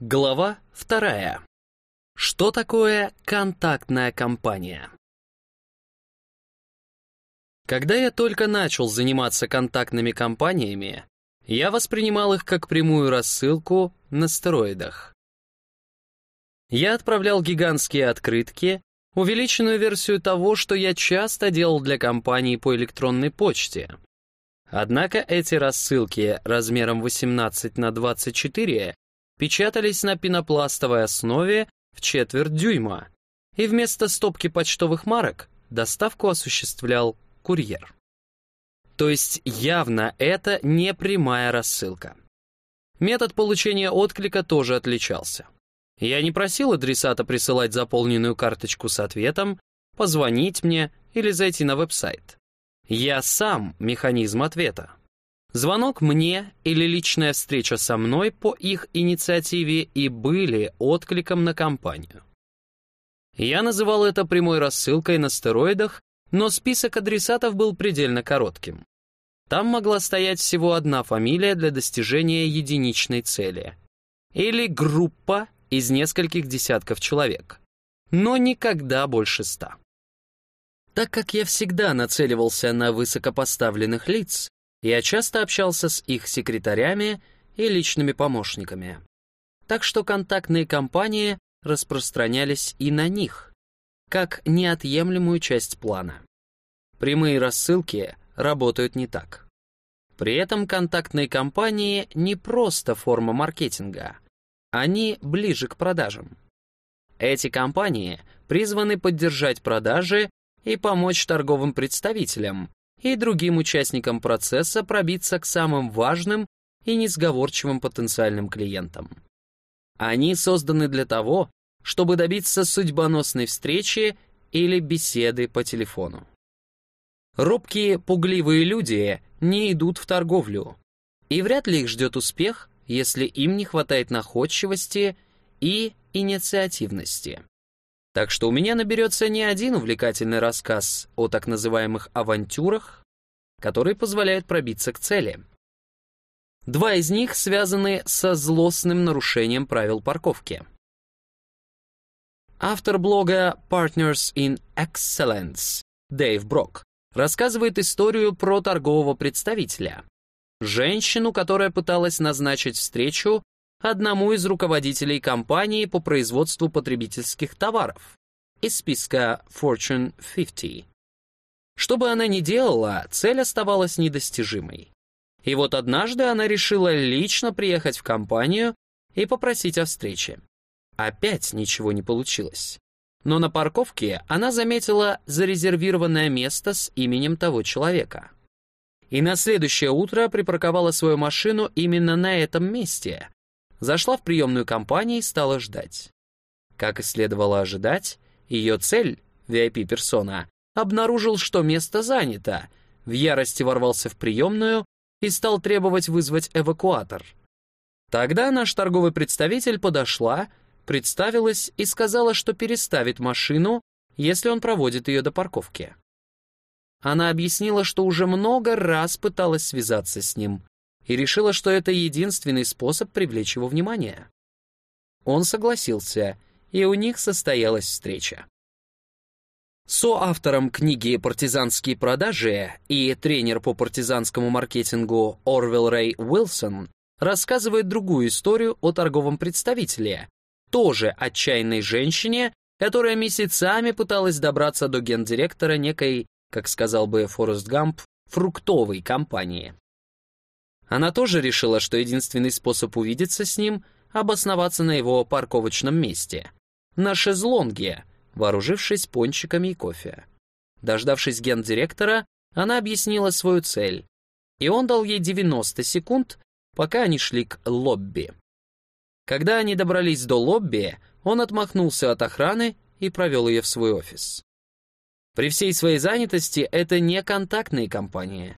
Глава вторая. Что такое контактная компания? Когда я только начал заниматься контактными компаниями, я воспринимал их как прямую рассылку на стероидах. Я отправлял гигантские открытки, увеличенную версию того, что я часто делал для компаний по электронной почте. Однако эти рассылки размером 18 на 24 печатались на пенопластовой основе в четверть дюйма, и вместо стопки почтовых марок доставку осуществлял курьер. То есть явно это не прямая рассылка. Метод получения отклика тоже отличался. Я не просил адресата присылать заполненную карточку с ответом, позвонить мне или зайти на веб-сайт. Я сам механизм ответа. Звонок мне или личная встреча со мной по их инициативе и были откликом на компанию. Я называл это прямой рассылкой на стероидах, но список адресатов был предельно коротким. Там могла стоять всего одна фамилия для достижения единичной цели. Или группа из нескольких десятков человек. Но никогда больше ста. Так как я всегда нацеливался на высокопоставленных лиц, я часто общался с их секретарями и личными помощниками. Так что контактные компании распространялись и на них, как неотъемлемую часть плана. Прямые рассылки работают не так. При этом контактные компании не просто форма маркетинга, они ближе к продажам. Эти компании призваны поддержать продажи и помочь торговым представителям, и другим участникам процесса пробиться к самым важным и несговорчивым потенциальным клиентам. Они созданы для того, чтобы добиться судьбоносной встречи или беседы по телефону. Робкие, пугливые люди не идут в торговлю, и вряд ли их ждет успех, если им не хватает находчивости и инициативности. Так что у меня наберется не один увлекательный рассказ о так называемых авантюрах, которые позволяют пробиться к цели. Два из них связаны со злостным нарушением правил парковки. Автор блога Partners in Excellence Дэйв Брок рассказывает историю про торгового представителя, женщину, которая пыталась назначить встречу одному из руководителей компании по производству потребительских товаров из списка Fortune 50. Что бы она ни делала, цель оставалась недостижимой. И вот однажды она решила лично приехать в компанию и попросить о встрече. Опять ничего не получилось. Но на парковке она заметила зарезервированное место с именем того человека. И на следующее утро припарковала свою машину именно на этом месте, зашла в приемную компанию и стала ждать. Как и следовало ожидать, ее цель, VIP-персона, обнаружил, что место занято, в ярости ворвался в приемную и стал требовать вызвать эвакуатор. Тогда наш торговый представитель подошла, представилась и сказала, что переставит машину, если он проводит ее до парковки. Она объяснила, что уже много раз пыталась связаться с ним, и решила, что это единственный способ привлечь его внимание. Он согласился, и у них состоялась встреча. Соавтором книги «Партизанские продажи» и тренер по партизанскому маркетингу Орвел Рэй Уилсон рассказывает другую историю о торговом представителе, тоже отчаянной женщине, которая месяцами пыталась добраться до гендиректора некой, как сказал бы Форест Гамп, фруктовой компании. Она тоже решила, что единственный способ увидеться с ним — обосноваться на его парковочном месте. На шезлонге, вооружившись пончиками и кофе. Дождавшись гендиректора, она объяснила свою цель, и он дал ей 90 секунд, пока они шли к лобби. Когда они добрались до лобби, он отмахнулся от охраны и провел ее в свой офис. При всей своей занятости это не контактные компании.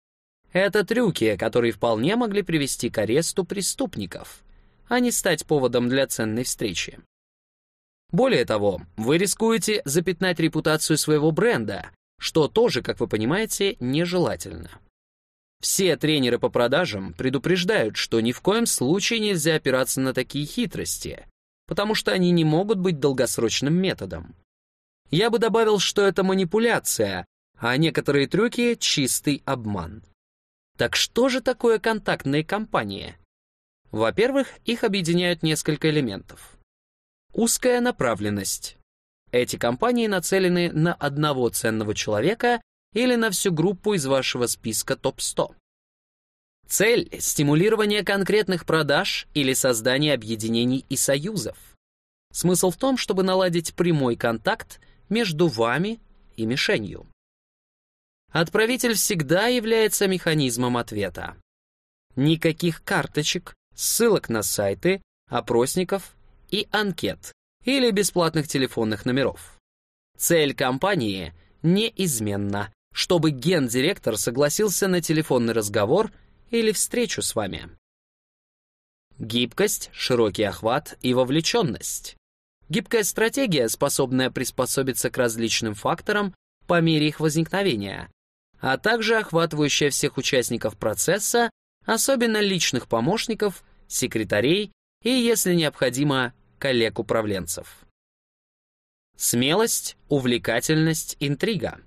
Это трюки, которые вполне могли привести к аресту преступников, а не стать поводом для ценной встречи. Более того, вы рискуете запятнать репутацию своего бренда, что тоже, как вы понимаете, нежелательно. Все тренеры по продажам предупреждают, что ни в коем случае нельзя опираться на такие хитрости, потому что они не могут быть долгосрочным методом. Я бы добавил, что это манипуляция, а некоторые трюки — чистый обман. Так что же такое контактные компании? Во-первых, их объединяют несколько элементов. Узкая направленность. Эти компании нацелены на одного ценного человека или на всю группу из вашего списка топ-100. Цель — стимулирование конкретных продаж или создание объединений и союзов. Смысл в том, чтобы наладить прямой контакт между вами и мишенью. Отправитель всегда является механизмом ответа. Никаких карточек, ссылок на сайты, опросников и анкет или бесплатных телефонных номеров. Цель компании неизменна, чтобы гендиректор согласился на телефонный разговор или встречу с вами. Гибкость, широкий охват и вовлеченность. Гибкая стратегия, способная приспособиться к различным факторам по мере их возникновения, а также охватывающая всех участников процесса, особенно личных помощников, секретарей и, если необходимо, коллег-управленцев. Смелость, увлекательность, интрига.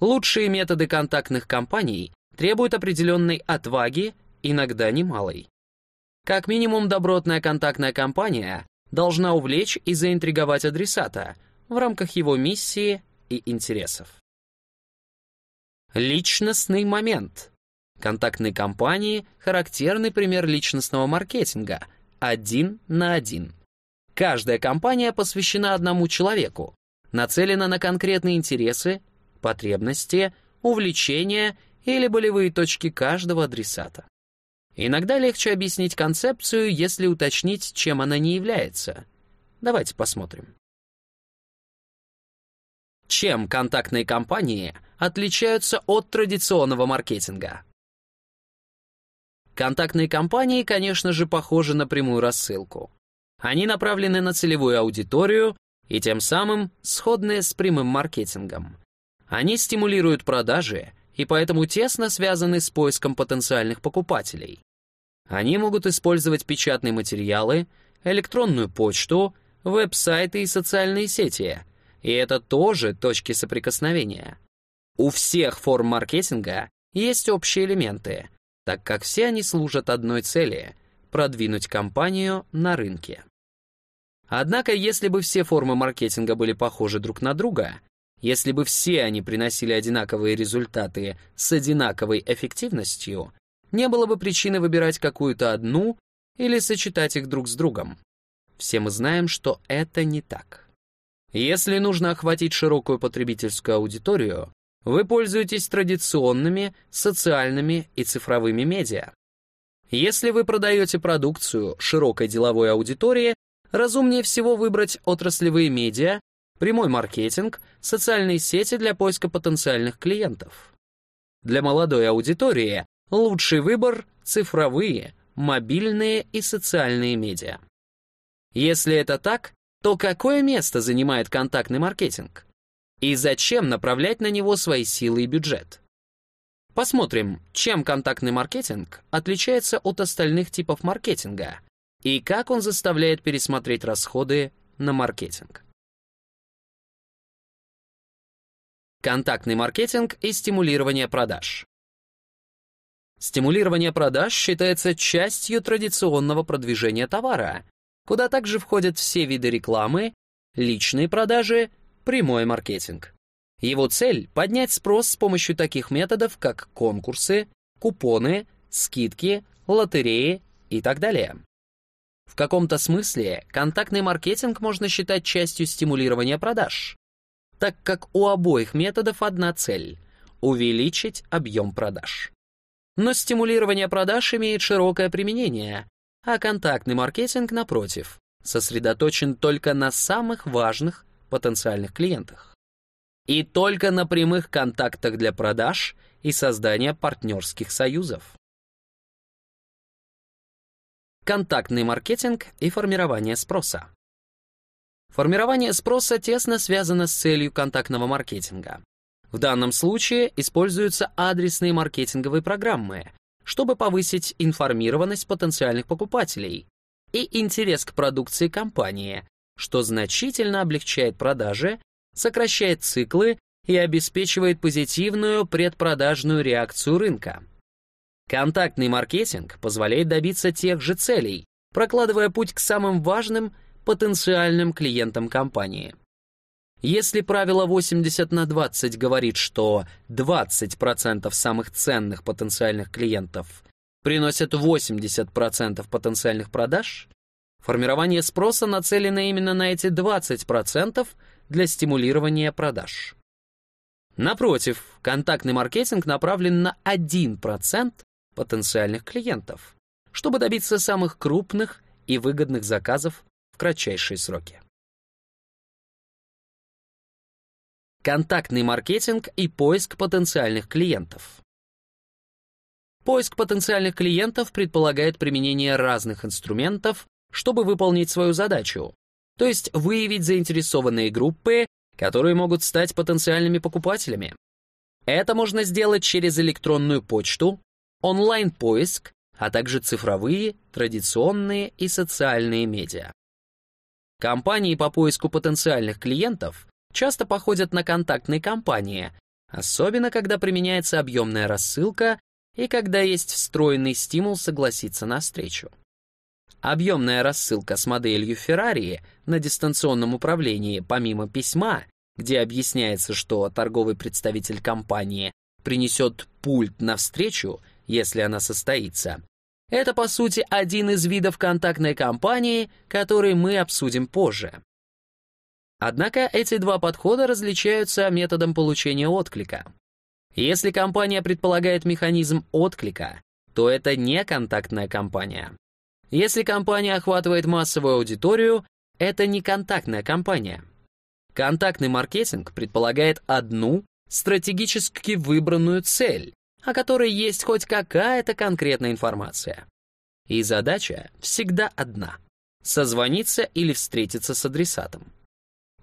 Лучшие методы контактных кампаний требуют определенной отваги, иногда немалой. Как минимум, добротная контактная кампания должна увлечь и заинтриговать адресата в рамках его миссии и интересов. Личностный момент. Контактные кампании — характерный пример личностного маркетинга, один на один. Каждая компания посвящена одному человеку, нацелена на конкретные интересы, потребности, увлечения или болевые точки каждого адресата. Иногда легче объяснить концепцию, если уточнить, чем она не является. Давайте посмотрим. Чем контактные компании отличаются от традиционного маркетинга? Контактные компании, конечно же, похожи на прямую рассылку. Они направлены на целевую аудиторию и тем самым сходны с прямым маркетингом. Они стимулируют продажи и поэтому тесно связаны с поиском потенциальных покупателей. Они могут использовать печатные материалы, электронную почту, веб-сайты и социальные сети, и это тоже точки соприкосновения. У всех форм маркетинга есть общие элементы, так как все они служат одной цели — продвинуть компанию на рынке. Однако, если бы все формы маркетинга были похожи друг на друга, если бы все они приносили одинаковые результаты с одинаковой эффективностью, не было бы причины выбирать какую-то одну или сочетать их друг с другом. Все мы знаем, что это не так. Если нужно охватить широкую потребительскую аудиторию, вы пользуетесь традиционными, социальными и цифровыми медиа. Если вы продаете продукцию широкой деловой аудитории, разумнее всего выбрать отраслевые медиа, прямой маркетинг, социальные сети для поиска потенциальных клиентов. Для молодой аудитории лучший выбор — цифровые, мобильные и социальные медиа. Если это так, то какое место занимает контактный маркетинг? И зачем направлять на него свои силы и бюджет? Посмотрим, чем контактный маркетинг отличается от остальных типов маркетинга и как он заставляет пересмотреть расходы на маркетинг. Контактный маркетинг и стимулирование продаж. Стимулирование продаж считается частью традиционного продвижения товара, куда также входят все виды рекламы, личные продажи, прямой маркетинг. Его цель — поднять спрос с помощью таких методов, как конкурсы, купоны, скидки, лотереи и так далее. В каком-то смысле контактный маркетинг можно считать частью стимулирования продаж так как у обоих методов одна цель — увеличить объем продаж. Но стимулирование продаж имеет широкое применение, а контактный маркетинг, напротив, сосредоточен только на самых важных потенциальных клиентах. И только на прямых контактах для продаж и создания партнерских союзов. Контактный маркетинг и формирование спроса. Формирование спроса тесно связано с целью контактного маркетинга. В данном случае используются адресные маркетинговые программы, чтобы повысить информированность потенциальных покупателей и интерес к продукции компании, что значительно облегчает продажи, сокращает циклы и обеспечивает позитивную предпродажную реакцию рынка. Контактный маркетинг позволяет добиться тех же целей, прокладывая путь к самым важным потенциальным клиентам компании. Если правило 80 на 20 говорит, что 20% самых ценных потенциальных клиентов приносят 80% потенциальных продаж, формирование спроса нацелено именно на эти 20% для стимулирования продаж. Напротив, контактный маркетинг направлен на 1% потенциальных клиентов, чтобы добиться самых крупных и выгодных заказов в кратчайшие сроки. Контактный маркетинг и поиск потенциальных клиентов. Поиск потенциальных клиентов предполагает применение разных инструментов, чтобы выполнить свою задачу, то есть выявить заинтересованные группы, которые могут стать потенциальными покупателями. Это можно сделать через электронную почту, онлайн-поиск, а также цифровые, традиционные и социальные медиа. Компании по поиску потенциальных клиентов часто походят на контактные кампании, особенно когда применяется объемная рассылка и когда есть встроенный стимул согласиться на встречу. Объемная рассылка с моделью Ferrari на дистанционном управлении помимо письма, где объясняется, что торговый представитель компании принесет пульт на встречу, если она состоится, это, по сути, один из видов контактной кампании, который мы обсудим позже. Однако эти два подхода различаются методом получения отклика. Если компания предполагает механизм отклика, то это не контактная кампания. Если компания охватывает массовую аудиторию, это не контактная кампания. Контактный маркетинг предполагает одну стратегически выбранную цель, о которой есть хоть какая-то конкретная информация. И задача всегда одна — созвониться или встретиться с адресатом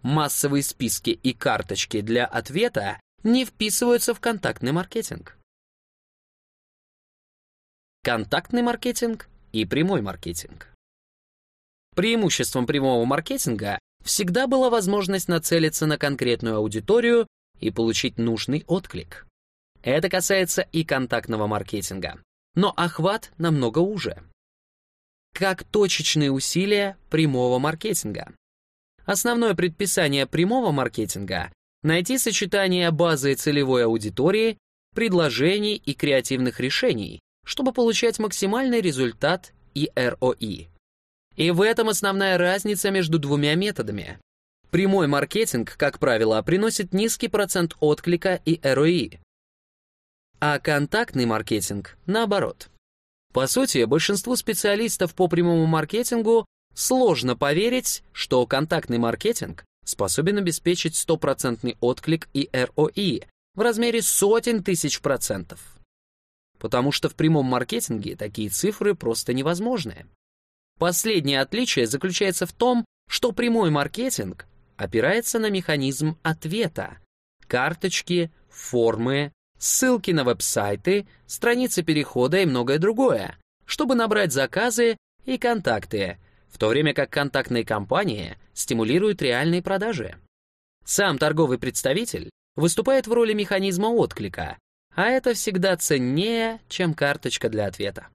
массовые списки и карточки для ответа не вписываются в контактный маркетинг. Контактный маркетинг и прямой маркетинг. Преимуществом прямого маркетинга всегда была возможность нацелиться на конкретную аудиторию и получить нужный отклик. Это касается и контактного маркетинга, но охват намного уже. Как точечные усилия прямого маркетинга. Основное предписание прямого маркетинга — найти сочетание базы целевой аудитории, предложений и креативных решений, чтобы получать максимальный результат и ROI. И в этом основная разница между двумя методами. Прямой маркетинг, как правило, приносит низкий процент отклика и ROI, а контактный маркетинг — наоборот. По сути, большинству специалистов по прямому маркетингу Сложно поверить, что контактный маркетинг способен обеспечить стопроцентный отклик и ROI в размере сотен тысяч процентов. Потому что в прямом маркетинге такие цифры просто невозможны. Последнее отличие заключается в том, что прямой маркетинг опирается на механизм ответа. Карточки, формы, ссылки на веб-сайты, страницы перехода и многое другое, чтобы набрать заказы и контакты, в то время как контактные компании стимулируют реальные продажи. Сам торговый представитель выступает в роли механизма отклика, а это всегда ценнее, чем карточка для ответа.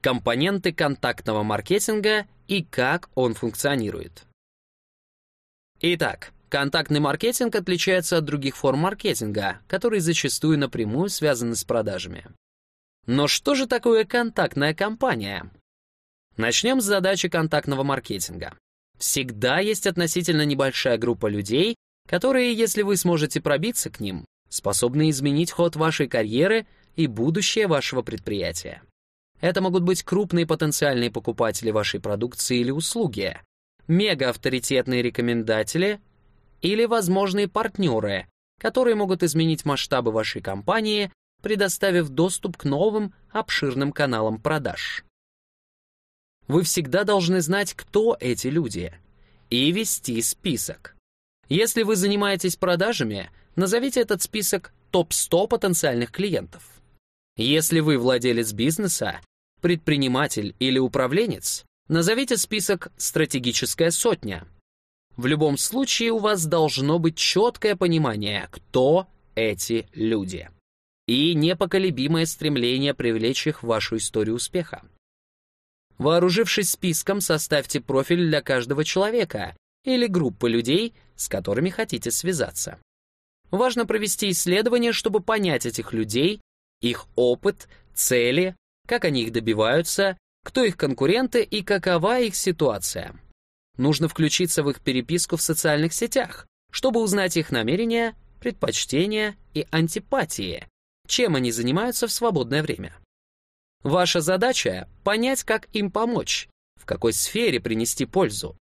Компоненты контактного маркетинга и как он функционирует. Итак, контактный маркетинг отличается от других форм маркетинга, которые зачастую напрямую связаны с продажами. Но что же такое контактная кампания? Начнем с задачи контактного маркетинга. Всегда есть относительно небольшая группа людей, которые, если вы сможете пробиться к ним, способны изменить ход вашей карьеры и будущее вашего предприятия. Это могут быть крупные потенциальные покупатели вашей продукции или услуги, мега-авторитетные рекомендатели или возможные партнеры, которые могут изменить масштабы вашей компании, предоставив доступ к новым обширным каналам продаж. Вы всегда должны знать, кто эти люди, и вести список. Если вы занимаетесь продажами, назовите этот список топ-100 потенциальных клиентов. Если вы владелец бизнеса, предприниматель или управленец, назовите список «Стратегическая сотня». В любом случае у вас должно быть четкое понимание, кто эти люди. И непоколебимое стремление привлечь их в вашу историю успеха. Вооружившись списком, составьте профиль для каждого человека или группы людей, с которыми хотите связаться. Важно провести исследование, чтобы понять этих людей, их опыт, цели, как они их добиваются, кто их конкуренты и какова их ситуация. Нужно включиться в их переписку в социальных сетях, чтобы узнать их намерения, предпочтения и антипатии, чем они занимаются в свободное время. Ваша задача — понять, как им помочь, в какой сфере принести пользу.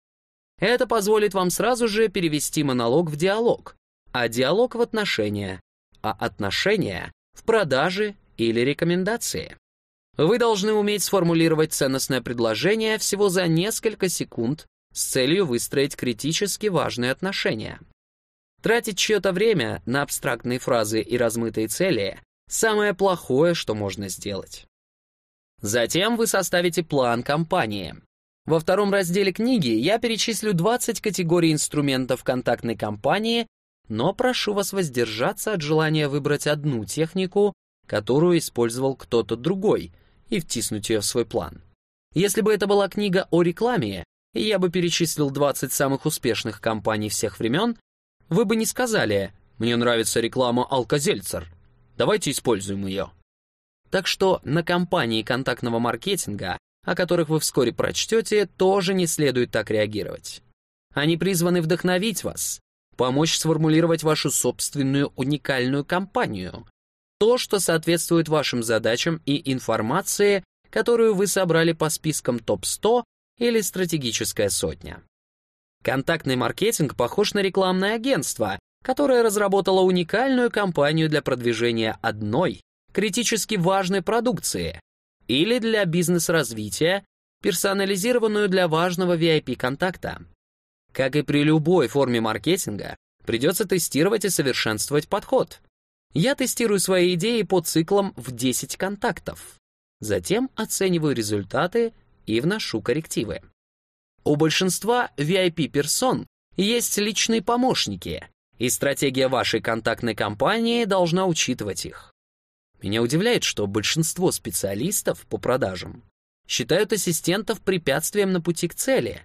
Это позволит вам сразу же перевести монолог в диалог, а диалог в отношения, а отношения в продажи или рекомендации. Вы должны уметь сформулировать ценностное предложение всего за несколько секунд с целью выстроить критически важные отношения. Тратить чье-то время на абстрактные фразы и размытые цели – самое плохое, что можно сделать. Затем вы составите план компании. Во втором разделе книги я перечислю 20 категорий инструментов контактной кампании, но прошу вас воздержаться от желания выбрать одну технику, которую использовал кто-то другой, и втиснуть ее в свой план. Если бы это была книга о рекламе, и я бы перечислил 20 самых успешных компаний всех времен, вы бы не сказали «Мне нравится реклама Алкозельцер, давайте используем ее». Так что на компании контактного маркетинга, о которых вы вскоре прочтете, тоже не следует так реагировать. Они призваны вдохновить вас, помочь сформулировать вашу собственную уникальную компанию, то, что соответствует вашим задачам и информации, которую вы собрали по спискам топ-100 или стратегическая сотня. Контактный маркетинг похож на рекламное агентство, которое разработало уникальную кампанию для продвижения одной, критически важной продукции или для бизнес-развития, персонализированную для важного VIP-контакта. Как и при любой форме маркетинга, придется тестировать и совершенствовать подход. Я тестирую свои идеи по циклам в 10 контактов. Затем оцениваю результаты и вношу коррективы. У большинства VIP-персон есть личные помощники, и стратегия вашей контактной компании должна учитывать их. Меня удивляет, что большинство специалистов по продажам считают ассистентов препятствием на пути к цели.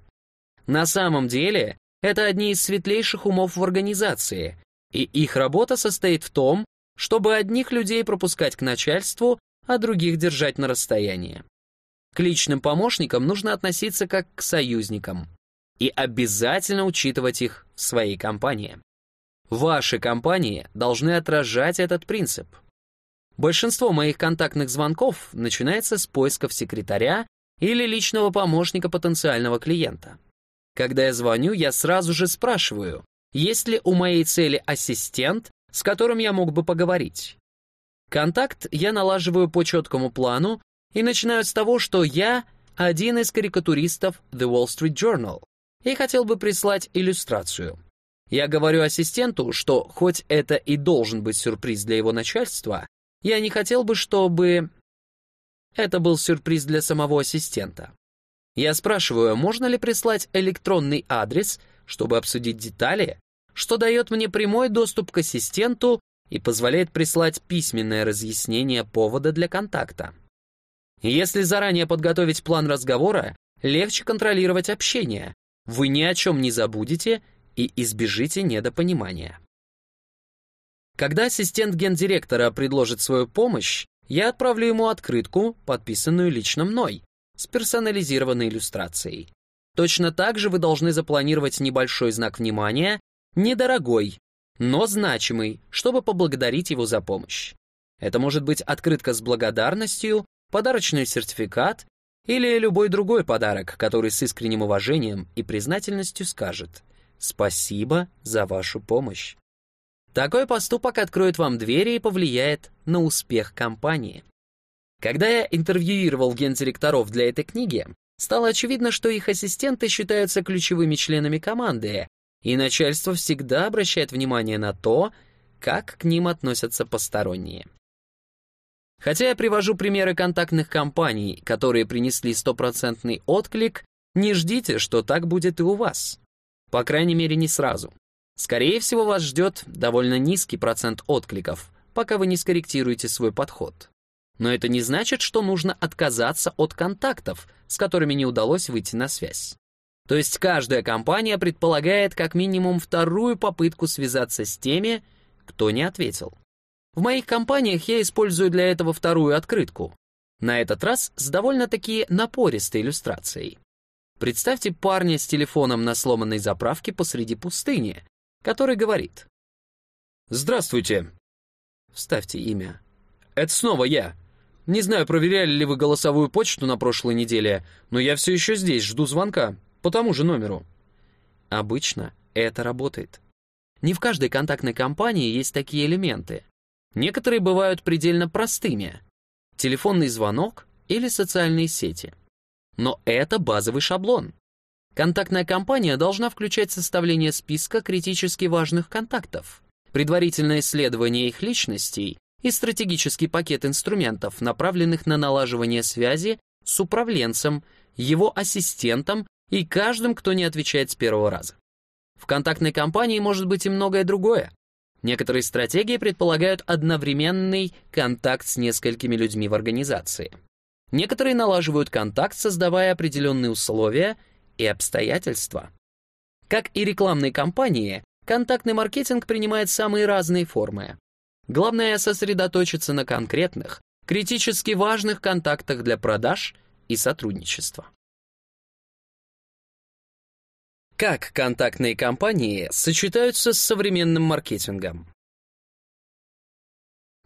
На самом деле, это одни из светлейших умов в организации, и их работа состоит в том, чтобы одних людей пропускать к начальству, а других держать на расстоянии. К личным помощникам нужно относиться как к союзникам и обязательно учитывать их в своей компании. Ваши компании должны отражать этот принцип. Большинство моих контактных звонков начинается с поисков секретаря или личного помощника потенциального клиента. Когда я звоню, я сразу же спрашиваю, есть ли у моей цели ассистент, с которым я мог бы поговорить. Контакт я налаживаю по четкому плану и начинаю с того, что я один из карикатуристов The Wall Street Journal и хотел бы прислать иллюстрацию. Я говорю ассистенту, что хоть это и должен быть сюрприз для его начальства, я не хотел бы, чтобы это был сюрприз для самого ассистента. Я спрашиваю, можно ли прислать электронный адрес, чтобы обсудить детали, что дает мне прямой доступ к ассистенту и позволяет прислать письменное разъяснение повода для контакта. Если заранее подготовить план разговора, легче контролировать общение. Вы ни о чем не забудете и избежите недопонимания. Когда ассистент гендиректора предложит свою помощь, я отправлю ему открытку, подписанную лично мной, с персонализированной иллюстрацией. Точно так же вы должны запланировать небольшой знак внимания, недорогой, но значимый, чтобы поблагодарить его за помощь. Это может быть открытка с благодарностью, подарочный сертификат или любой другой подарок, который с искренним уважением и признательностью скажет «Спасибо за вашу помощь». Такой поступок откроет вам двери и повлияет на успех компании. Когда я интервьюировал гендиректоров для этой книги, стало очевидно, что их ассистенты считаются ключевыми членами команды, и начальство всегда обращает внимание на то, как к ним относятся посторонние. Хотя я привожу примеры контактных компаний, которые принесли стопроцентный отклик, не ждите, что так будет и у вас. По крайней мере, не сразу. Скорее всего, вас ждет довольно низкий процент откликов, пока вы не скорректируете свой подход. Но это не значит, что нужно отказаться от контактов, с которыми не удалось выйти на связь. То есть каждая компания предполагает как минимум вторую попытку связаться с теми, кто не ответил. В моих компаниях я использую для этого вторую открытку. На этот раз с довольно-таки напористой иллюстрацией. Представьте парня с телефоном на сломанной заправке посреди пустыни, который говорит «Здравствуйте». Вставьте имя. «Это снова я. Не знаю, проверяли ли вы голосовую почту на прошлой неделе, но я все еще здесь, жду звонка, по тому же номеру». Обычно это работает. Не в каждой контактной компании есть такие элементы. Некоторые бывают предельно простыми. Телефонный звонок или социальные сети. Но это базовый шаблон. Контактная компания должна включать составление списка критически важных контактов, предварительное исследование их личностей и стратегический пакет инструментов, направленных на налаживание связи с управленцем, его ассистентом и каждым, кто не отвечает с первого раза. В контактной компании может быть и многое другое. Некоторые стратегии предполагают одновременный контакт с несколькими людьми в организации. Некоторые налаживают контакт, создавая определенные условия и обстоятельства. Как и рекламные кампании, контактный маркетинг принимает самые разные формы. Главное сосредоточиться на конкретных, критически важных контактах для продаж и сотрудничества. Как контактные компании сочетаются с современным маркетингом?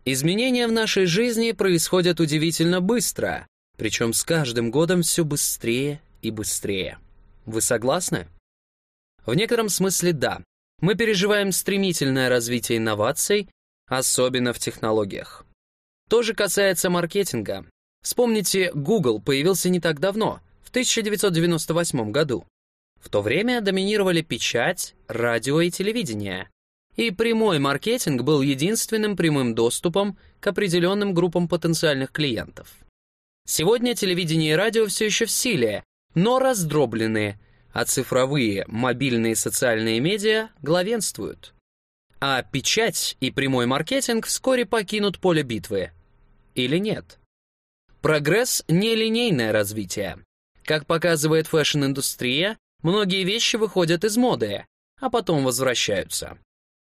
Изменения в нашей жизни происходят удивительно быстро, причем с каждым годом все быстрее и быстрее. Вы согласны? В некотором смысле да. Мы переживаем стремительное развитие инноваций, особенно в технологиях. То же касается маркетинга. Вспомните, Google появился не так давно, в 1998 году. В то время доминировали печать, радио и телевидение. И прямой маркетинг был единственным прямым доступом к определенным группам потенциальных клиентов. Сегодня телевидение и радио все еще в силе, но раздроблены, а цифровые, мобильные социальные медиа главенствуют. А печать и прямой маркетинг вскоре покинут поле битвы. Или нет? Прогресс — нелинейное развитие. Как показывает фэшн-индустрия, Многие вещи выходят из моды, а потом возвращаются.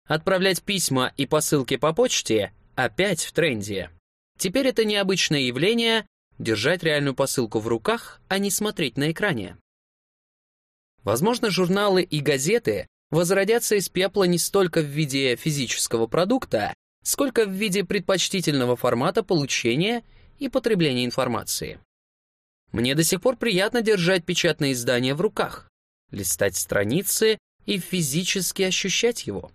Отправлять письма и посылки по почте опять в тренде. Теперь это необычное явление — держать реальную посылку в руках, а не смотреть на экране. Возможно, журналы и газеты возродятся из пепла не столько в виде физического продукта, сколько в виде предпочтительного формата получения и потребления информации. Мне до сих пор приятно держать печатное издание в руках листать страницы и физически ощущать его.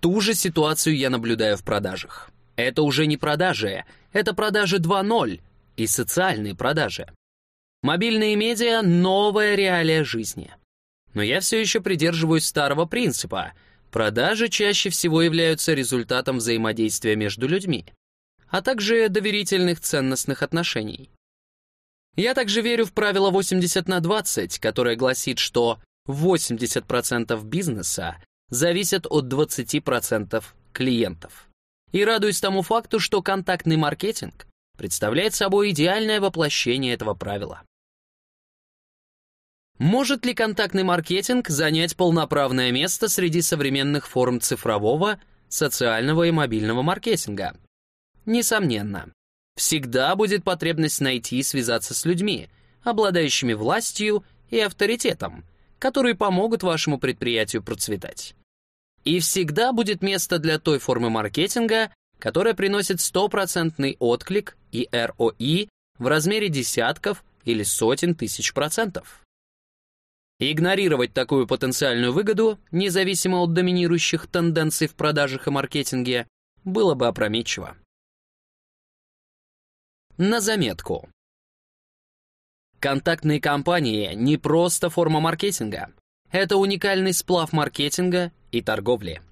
Ту же ситуацию я наблюдаю в продажах. Это уже не продажи, это продажи 2.0 и социальные продажи. Мобильные медиа — новая реалия жизни. Но я все еще придерживаюсь старого принципа. Продажи чаще всего являются результатом взаимодействия между людьми, а также доверительных ценностных отношений. Я также верю в правило 80 на 20, которое гласит, что 80% бизнеса зависят от 20% клиентов. И радуюсь тому факту, что контактный маркетинг представляет собой идеальное воплощение этого правила. Может ли контактный маркетинг занять полноправное место среди современных форм цифрового, социального и мобильного маркетинга? Несомненно всегда будет потребность найти и связаться с людьми, обладающими властью и авторитетом, которые помогут вашему предприятию процветать. И всегда будет место для той формы маркетинга, которая приносит стопроцентный отклик и ROI в размере десятков или сотен тысяч процентов. Игнорировать такую потенциальную выгоду, независимо от доминирующих тенденций в продажах и маркетинге, было бы опрометчиво. На заметку. Контактные компании — не просто форма маркетинга. — это уникальный сплав маркетинга и торговли.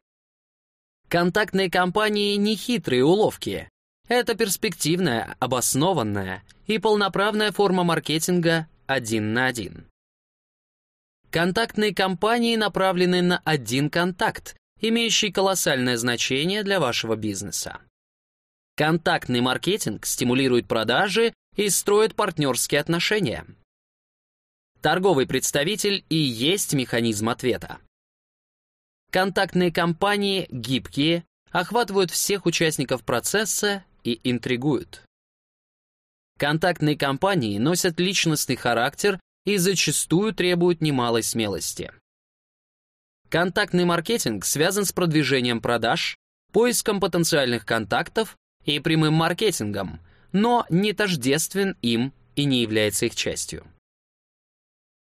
Контактные кампании — не хитрые уловки. Это перспективная, обоснованная и полноправная форма маркетинга один на один. Контактные кампании направлены на один контакт, имеющий колоссальное значение для вашего бизнеса. Контактный маркетинг стимулирует продажи и строит партнерские отношения. Торговый представитель и есть механизм ответа. Контактные кампании гибкие, охватывают всех участников процесса и интригуют. Контактные кампании носят личностный характер и зачастую требуют немалой смелости. Контактный маркетинг связан с продвижением продаж, поиском потенциальных контактов и прямым маркетингом, но не тождествен им и не является их частью.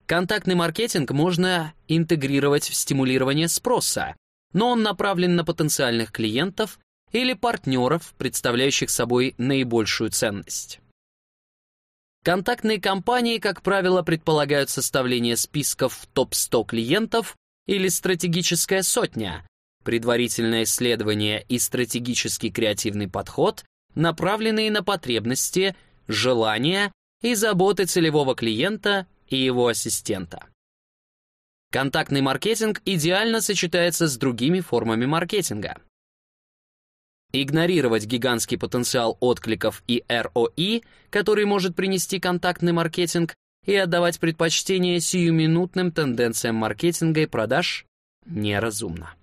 Контактный маркетинг можно интегрировать в стимулирование спроса, но он направлен на потенциальных клиентов или партнеров, представляющих собой наибольшую ценность. Контактные кампании, как правило, предполагают составление списков топ-100 клиентов или стратегическая сотня, предварительное исследование и стратегический креативный подход, направленные на потребности, желания и заботы целевого клиента и его ассистента. Контактный маркетинг идеально сочетается с другими формами маркетинга. Игнорировать гигантский потенциал откликов и ROI, который может принести контактный маркетинг, и отдавать предпочтение сиюминутным тенденциям маркетинга и продаж неразумно.